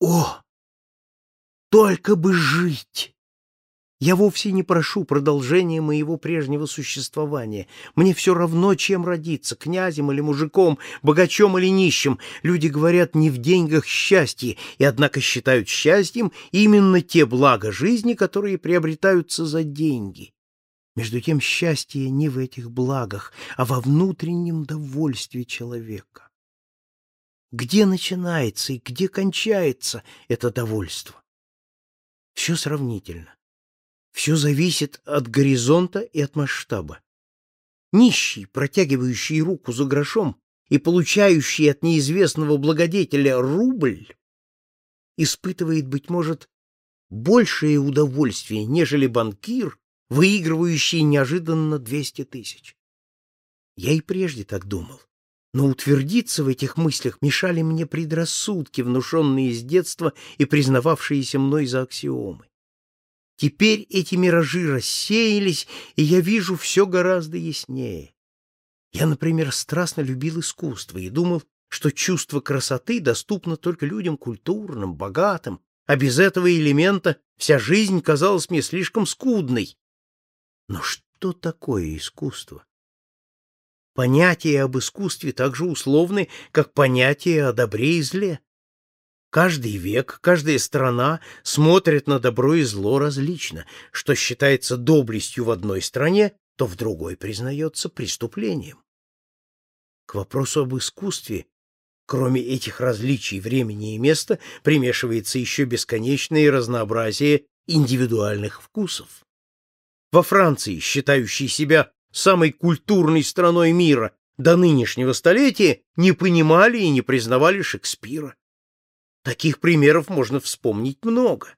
О! Только бы жить! Я вовсе не прошу продолжения моего прежнего существования. Мне все равно, чем родиться, князем или мужиком, богачом или нищим. Люди говорят не в деньгах счастье, и однако считают счастьем именно те блага жизни, которые приобретаются за деньги. Между тем счастье не в этих благах, а во внутреннем довольстве человека. Где начинается и где кончается это довольство? Все сравнительно. Все зависит от горизонта и от масштаба. Нищий, протягивающий руку за грошом и получающий от неизвестного благодетеля рубль, испытывает, быть может, большее удовольствие, нежели банкир, выигрывающий неожиданно 200 тысяч. Я и прежде так думал, но утвердиться в этих мыслях мешали мне предрассудки, внушенные с детства и признававшиеся мной за аксиомы. Теперь эти миражи рассеялись, и я вижу все гораздо яснее. Я, например, страстно любил искусство и думал, что чувство красоты доступно только людям культурным, богатым, а без этого элемента вся жизнь казалась мне слишком скудной. Но что такое искусство? Понятия об искусстве так же условны, как понятия о добре и зле. Каждый век, каждая страна смотрит на добро и зло различно. Что считается доблестью в одной стране, то в другой признается преступлением. К вопросу об искусстве, кроме этих различий времени и места, примешивается еще бесконечное разнообразие индивидуальных вкусов. Во Франции, считающей себя самой культурной страной мира до нынешнего столетия, не понимали и не признавали Шекспира. Таких примеров можно вспомнить много.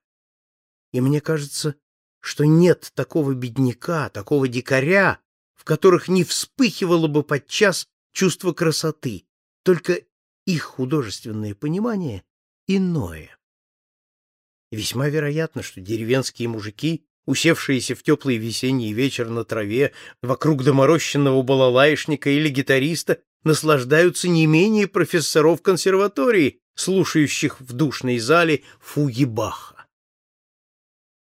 И мне кажется, что нет такого бедняка, такого дикаря, в которых не вспыхивало бы подчас чувство красоты, только их художественное понимание иное. Весьма вероятно, что деревенские мужики, усевшиеся в теплый весенний вечер на траве вокруг доморощенного балалаишника или гитариста, наслаждаются не менее профессоров консерватории, слушающих в душной зале фуги Баха.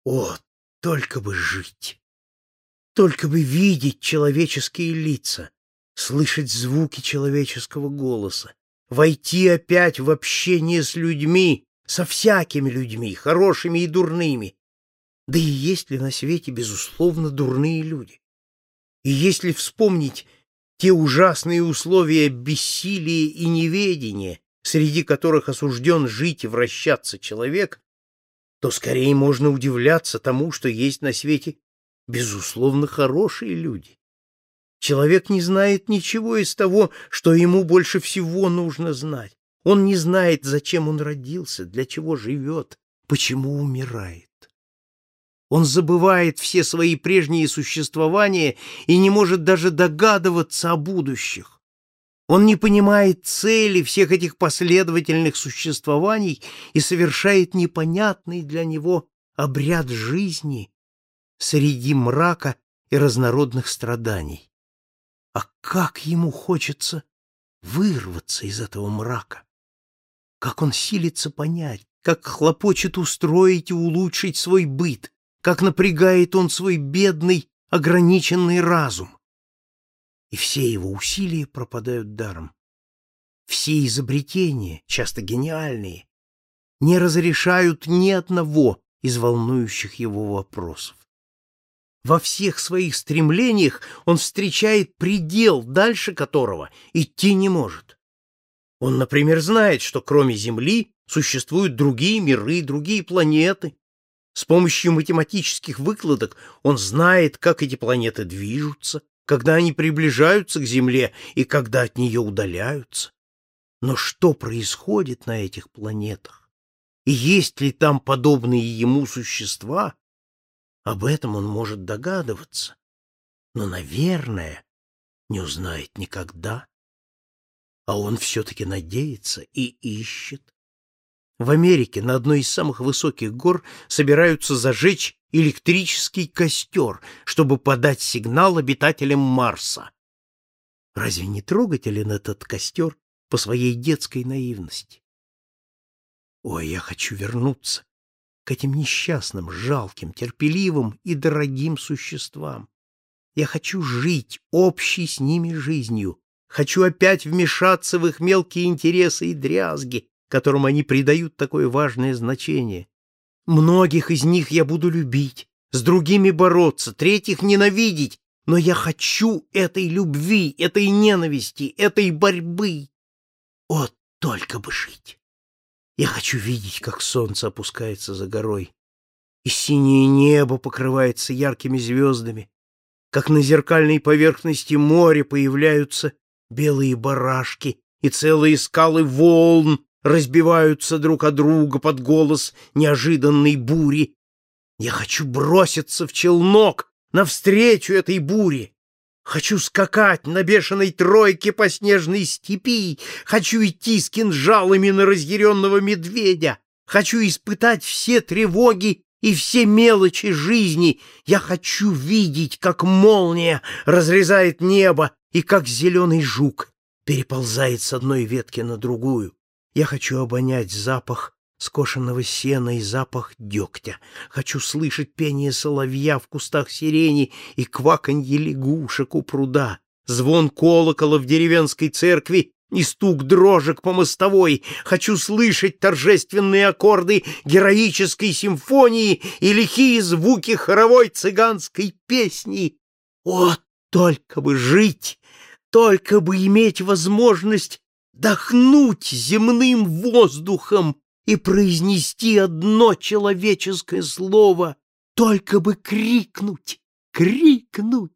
О, только бы жить! Только бы видеть человеческие лица, слышать звуки человеческого голоса, войти опять в общение с людьми, со всякими людьми, хорошими и дурными. Да и есть ли на свете, безусловно, дурные люди? И если вспомнить те ужасные условия бессилия и неведения, среди которых осужден жить и вращаться человек, то скорее можно удивляться тому, что есть на свете безусловно хорошие люди. Человек не знает ничего из того, что ему больше всего нужно знать. Он не знает, зачем он родился, для чего живет, почему умирает. Он забывает все свои прежние существования и не может даже догадываться о будущих. Он не понимает цели всех этих последовательных существований и совершает непонятный для него обряд жизни среди мрака и разнородных страданий. А как ему хочется вырваться из этого мрака! Как он силится понять, как хлопочет устроить и улучшить свой быт, как напрягает он свой бедный, ограниченный разум и все его усилия пропадают даром. Все изобретения, часто гениальные, не разрешают ни одного из волнующих его вопросов. Во всех своих стремлениях он встречает предел, дальше которого идти не может. Он, например, знает, что кроме Земли существуют другие миры, другие планеты. С помощью математических выкладок он знает, как эти планеты движутся, когда они приближаются к Земле и когда от нее удаляются. Но что происходит на этих планетах? И есть ли там подобные ему существа? Об этом он может догадываться, но, наверное, не узнает никогда. А он все-таки надеется и ищет. В Америке на одной из самых высоких гор собираются зажечь электрический костер, чтобы подать сигнал обитателям Марса. Разве не трогателен этот костер по своей детской наивности? Ой, я хочу вернуться к этим несчастным, жалким, терпеливым и дорогим существам. Я хочу жить общей с ними жизнью, хочу опять вмешаться в их мелкие интересы и дрязги, которым они придают такое важное значение. Многих из них я буду любить, с другими бороться, третьих ненавидеть, но я хочу этой любви, этой ненависти, этой борьбы. О, только бы жить! Я хочу видеть, как солнце опускается за горой, и синее небо покрывается яркими звездами, как на зеркальной поверхности моря появляются белые барашки, и целые скалы волн разбиваются друг о друга под голос неожиданной бури. Я хочу броситься в челнок навстречу этой буре. Хочу скакать на бешеной тройке по снежной степи. Хочу идти с кинжалами на разъяренного медведя. Хочу испытать все тревоги и все мелочи жизни. Я хочу видеть, как молния разрезает небо и как зеленый жук переползает с одной ветки на другую. Я хочу обонять запах скошенного сена и запах дегтя. Хочу слышать пение соловья в кустах сирени и кваканье лягушек у пруда, звон колокола в деревенской церкви и стук дрожек по мостовой. Хочу слышать торжественные аккорды героической симфонии и лихие звуки хоровой цыганской песни. О, только бы жить! Только бы иметь возможность дохнуть земным воздухом и произнести одно человеческое слово, только бы крикнуть, крикнуть.